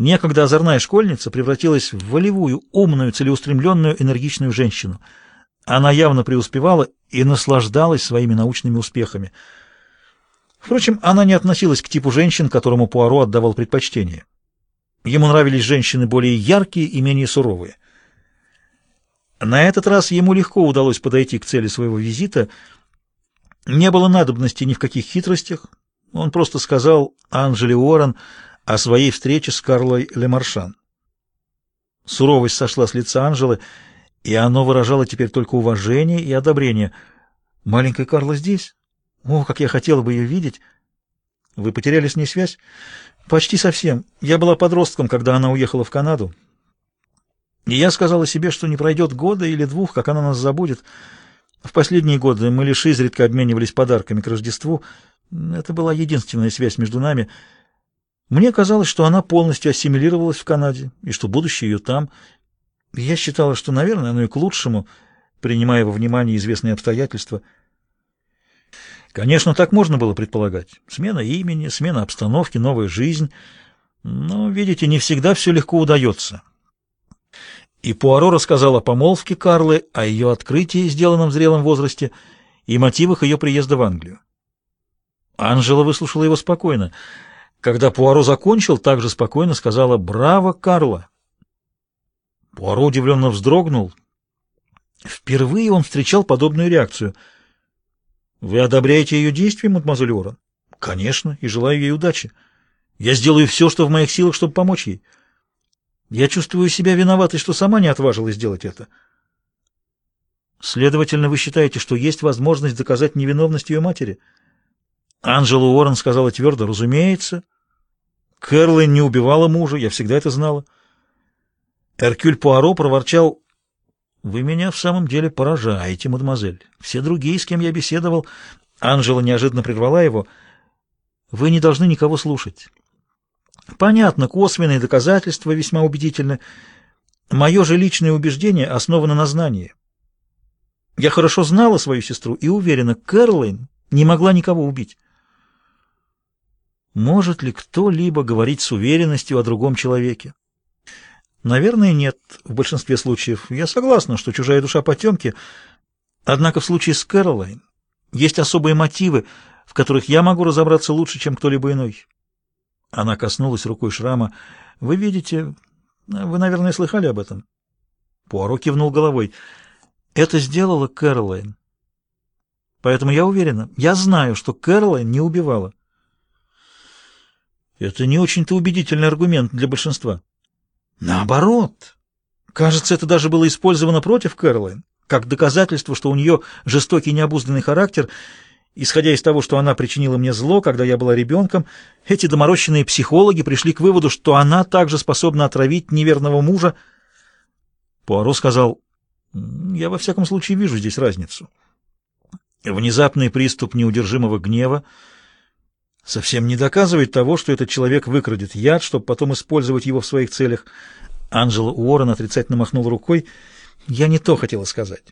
Некогда озорная школьница превратилась в волевую, умную, целеустремленную, энергичную женщину. Она явно преуспевала и наслаждалась своими научными успехами. Впрочем, она не относилась к типу женщин, которому Пуаро отдавал предпочтение. Ему нравились женщины более яркие и менее суровые. На этот раз ему легко удалось подойти к цели своего визита. Не было надобности ни в каких хитростях. Он просто сказал Анжеле Уоррен о своей встрече с Карлой Лемаршан. Суровость сошла с лица Анжелы, и оно выражало теперь только уважение и одобрение. «Маленькая Карла здесь? О, как я хотела бы ее видеть!» «Вы потеряли с ней связь?» «Почти совсем. Я была подростком, когда она уехала в Канаду. И я сказала себе, что не пройдет года или двух, как она нас забудет. В последние годы мы лишь изредка обменивались подарками к Рождеству. Это была единственная связь между нами. Мне казалось, что она полностью ассимилировалась в Канаде, и что будущее ее там. Я считала, что, наверное, оно и к лучшему, принимая во внимание известные обстоятельства. Конечно, так можно было предполагать. Смена имени, смена обстановки, новая жизнь. Но, видите, не всегда все легко удается. И Пуаро рассказал о помолвке Карлы, о ее открытии, сделанном в зрелом возрасте, и мотивах ее приезда в Англию. Анжела выслушала его спокойно. Когда Пуаро закончил, также спокойно сказала «Браво, Карла!». Пуаро удивленно вздрогнул. Впервые он встречал подобную реакцию. «Вы одобряете ее действия, мадемуазель Оран?» «Конечно, и желаю ей удачи. Я сделаю все, что в моих силах, чтобы помочь ей». Я чувствую себя виноватой, что сама не отважилась сделать это. Следовательно, вы считаете, что есть возможность доказать невиновность ее матери? Анжела Уоррен сказала твердо, разумеется. Кэролайн не убивала мужа, я всегда это знала. Эркюль Пуаро проворчал, «Вы меня в самом деле поражаете, мадемуазель. Все другие, с кем я беседовал...» Анжела неожиданно прервала его. «Вы не должны никого слушать. Понятно, косвенные доказательства весьма убедительны. Мое же личное убеждение основано на знании. Я хорошо знала свою сестру и уверена, Кэролайн не могла никого убить. Может ли кто-либо говорить с уверенностью о другом человеке? Наверное, нет, в большинстве случаев. Я согласна, что чужая душа потемки. Однако в случае с Кэролайн есть особые мотивы, в которых я могу разобраться лучше, чем кто-либо иной. Она коснулась рукой шрама. «Вы видите... Вы, наверное, слыхали об этом?» Пуаро кивнул головой. «Это сделала Кэролайн. Поэтому я уверена, я знаю, что Кэролайн не убивала». Это не очень-то убедительный аргумент для большинства. Наоборот. Кажется, это даже было использовано против Кэролайн, как доказательство, что у нее жестокий необузданный характер — Исходя из того, что она причинила мне зло, когда я была ребенком, эти доморощенные психологи пришли к выводу, что она также способна отравить неверного мужа. Пуаро сказал, «Я во всяком случае вижу здесь разницу. Внезапный приступ неудержимого гнева совсем не доказывает того, что этот человек выкрадет яд, чтобы потом использовать его в своих целях». Анджела Уоррен отрицательно махнул рукой. «Я не то хотела сказать».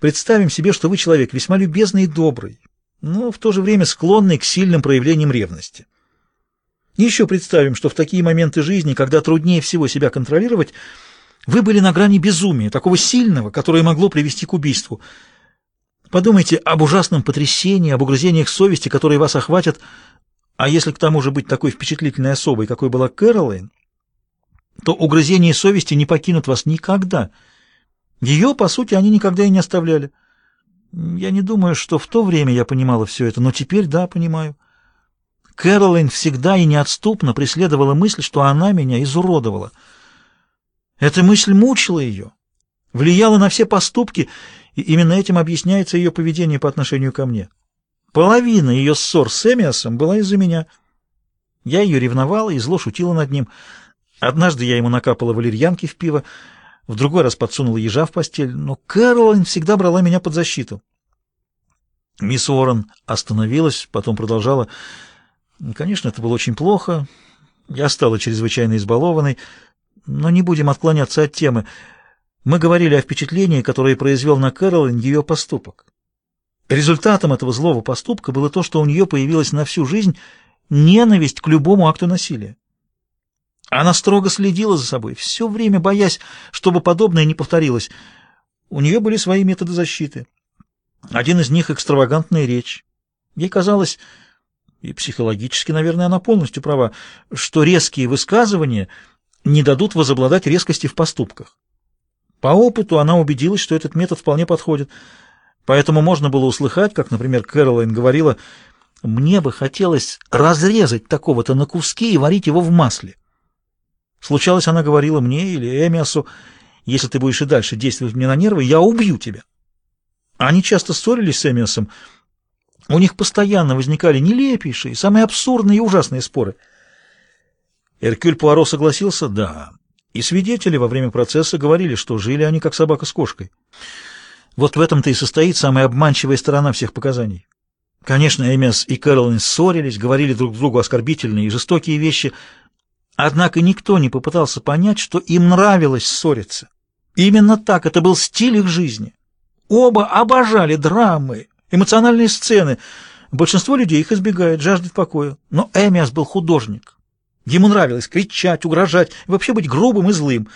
Представим себе, что вы человек весьма любезный и добрый, но в то же время склонный к сильным проявлениям ревности. Еще представим, что в такие моменты жизни, когда труднее всего себя контролировать, вы были на грани безумия, такого сильного, которое могло привести к убийству. Подумайте об ужасном потрясении, об угрызениях совести, которые вас охватят, а если к тому же быть такой впечатлительной особой, какой была Кэролайн, то угрызения совести не покинут вас никогда — ее, по сути, они никогда и не оставляли. Я не думаю, что в то время я понимала все это, но теперь да, понимаю. Кэролайн всегда и неотступно преследовала мысль, что она меня изуродовала. Эта мысль мучила ее, влияла на все поступки, и именно этим объясняется ее поведение по отношению ко мне. Половина ее ссор с Эмиасом была из-за меня. Я ее ревновала и зло шутила над ним. Однажды я ему накапала валерьянки в пиво, в другой раз подсунула ежа в постель, но Кэролайн всегда брала меня под защиту. Мисс Уоррен остановилась, потом продолжала. Конечно, это было очень плохо. Я стала чрезвычайно избалованной, но не будем отклоняться от темы. Мы говорили о впечатлении, которое произвел на Кэролайн ее поступок. Результатом этого злого поступка было то, что у нее появилась на всю жизнь ненависть к любому акту насилия. Она строго следила за собой, все время боясь, чтобы подобное не повторилось. У нее были свои методы защиты. Один из них — экстравагантная речь. Ей казалось, и психологически, наверное, она полностью права, что резкие высказывания не дадут возобладать резкости в поступках. По опыту она убедилась, что этот метод вполне подходит. Поэтому можно было услыхать, как, например, Кэролайн говорила, «Мне бы хотелось разрезать такого-то на куски и варить его в масле». Случалось, она говорила мне или Эмиасу, «Если ты будешь и дальше действовать мне на нервы, я убью тебя». Они часто ссорились с Эмиасом. У них постоянно возникали нелепейшие, самые абсурдные и ужасные споры. Эркюль Пуаро согласился, да. И свидетели во время процесса говорили, что жили они как собака с кошкой. Вот в этом-то и состоит самая обманчивая сторона всех показаний. Конечно, Эмиас и Кэролин ссорились, говорили друг другу оскорбительные и жестокие вещи, однако никто не попытался понять, что им нравилось ссориться. Именно так, это был стиль их жизни. Оба обожали драмы, эмоциональные сцены. Большинство людей их избегает, жаждет покоя. Но Эмиас был художник. Ему нравилось кричать, угрожать, вообще быть грубым и злым.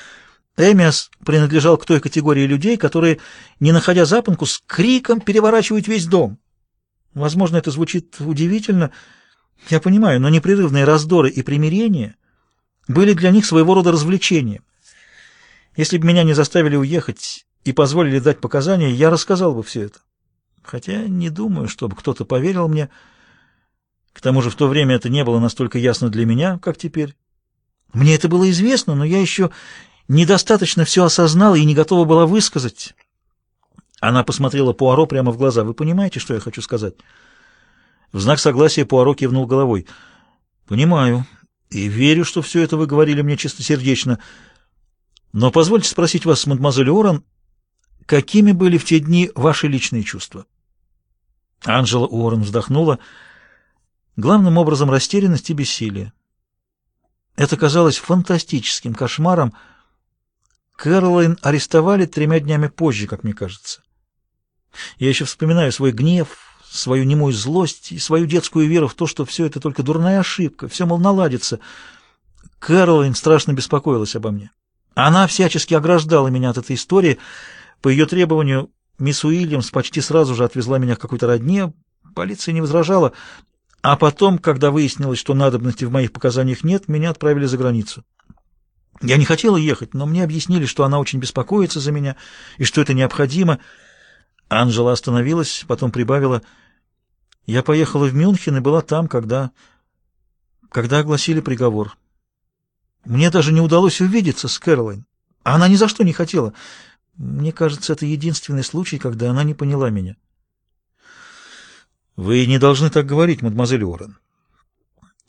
Эмиас принадлежал к той категории людей, которые, не находя запонку, с криком переворачивают весь дом. Возможно, это звучит удивительно, я понимаю, но непрерывные раздоры и примирения были для них своего рода развлечением. Если бы меня не заставили уехать и позволили дать показания, я рассказал бы все это. Хотя не думаю, чтобы кто-то поверил мне. К тому же в то время это не было настолько ясно для меня, как теперь. Мне это было известно, но я еще недостаточно все осознала и не готова была высказать. Она посмотрела Пуаро прямо в глаза. «Вы понимаете, что я хочу сказать?» В знак согласия Пуаро кивнул головой. «Понимаю. И верю, что все это вы говорили мне чистосердечно. Но позвольте спросить вас, мадемуазель Оран, какими были в те дни ваши личные чувства?» Анжела Уоррен вздохнула. Главным образом растерянность и бессилие. Это казалось фантастическим кошмаром. Кэролайн арестовали тремя днями позже, как мне кажется. Я еще вспоминаю свой гнев, свою немую злость и свою детскую веру в то, что все это только дурная ошибка, все, мол, наладится. Кэролайн страшно беспокоилась обо мне. Она всячески ограждала меня от этой истории. По ее требованию мисс Уильямс почти сразу же отвезла меня к какой-то родне. Полиция не возражала. А потом, когда выяснилось, что надобности в моих показаниях нет, меня отправили за границу. Я не хотела ехать, но мне объяснили, что она очень беспокоится за меня и что это необходимо. Анжела остановилась, потом прибавила. Я поехала в Мюнхен и была там, когда... когда огласили приговор. Мне даже не удалось увидеться с Кэролайн. Она ни за что не хотела. Мне кажется, это единственный случай, когда она не поняла меня. Вы не должны так говорить, мадемуазель Уоррен.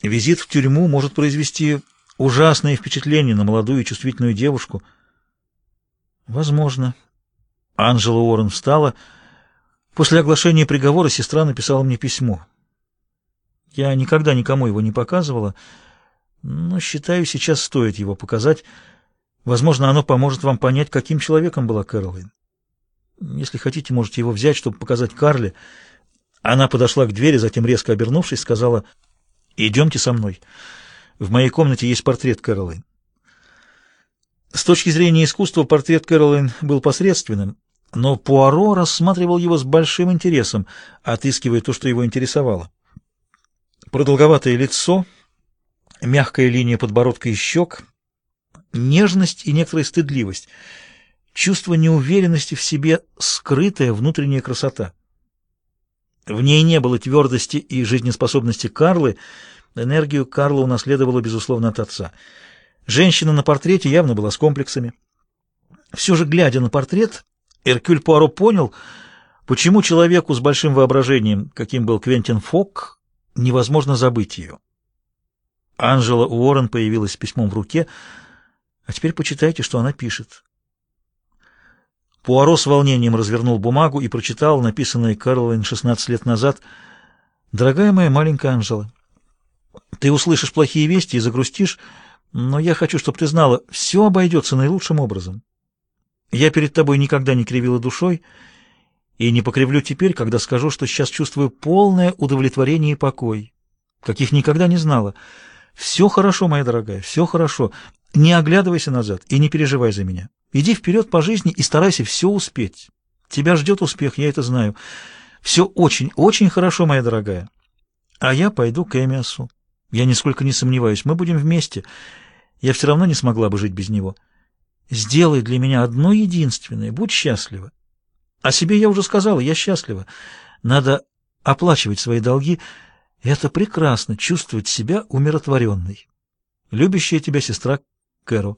Визит в тюрьму может произвести ужасное впечатление на молодую и чувствительную девушку. Возможно. Анжела Уоррен встала. После оглашения приговора сестра написала мне письмо. Я никогда никому его не показывала, но считаю, сейчас стоит его показать. Возможно, оно поможет вам понять, каким человеком была Кэролайн. Если хотите, можете его взять, чтобы показать Карле. Она подошла к двери, затем, резко обернувшись, сказала, «Идемте со мной. В моей комнате есть портрет Кэролайн». С точки зрения искусства портрет Кэролайн был посредственным, но Пуаро рассматривал его с большим интересом, отыскивая то, что его интересовало. Продолговатое лицо, мягкая линия подбородка и щек, нежность и некоторая стыдливость, чувство неуверенности в себе, скрытая внутренняя красота — в ней не было твердости и жизнеспособности Карлы. Энергию Карла унаследовала, безусловно, от отца. Женщина на портрете явно была с комплексами. Все же, глядя на портрет, Эркюль Пуаро понял, почему человеку с большим воображением, каким был Квентин Фок, невозможно забыть ее. Анжела Уоррен появилась с письмом в руке. А теперь почитайте, что она пишет. Пуаро с волнением развернул бумагу и прочитал написанное Карлайн 16 лет назад. «Дорогая моя маленькая Анжела, ты услышишь плохие вести и загрустишь, но я хочу, чтобы ты знала, все обойдется наилучшим образом. Я перед тобой никогда не кривила душой и не покривлю теперь, когда скажу, что сейчас чувствую полное удовлетворение и покой, каких никогда не знала. Все хорошо, моя дорогая, все хорошо. Не оглядывайся назад и не переживай за меня. Иди вперед по жизни и старайся все успеть. Тебя ждет успех, я это знаю. Все очень, очень хорошо, моя дорогая. А я пойду к Эмиасу. Я нисколько не сомневаюсь, мы будем вместе. Я все равно не смогла бы жить без него. Сделай для меня одно единственное, будь счастлива. О себе я уже сказала, я счастлива. Надо оплачивать свои долги. Это прекрасно, чувствовать себя умиротворенной. Любящая тебя сестра Кэро.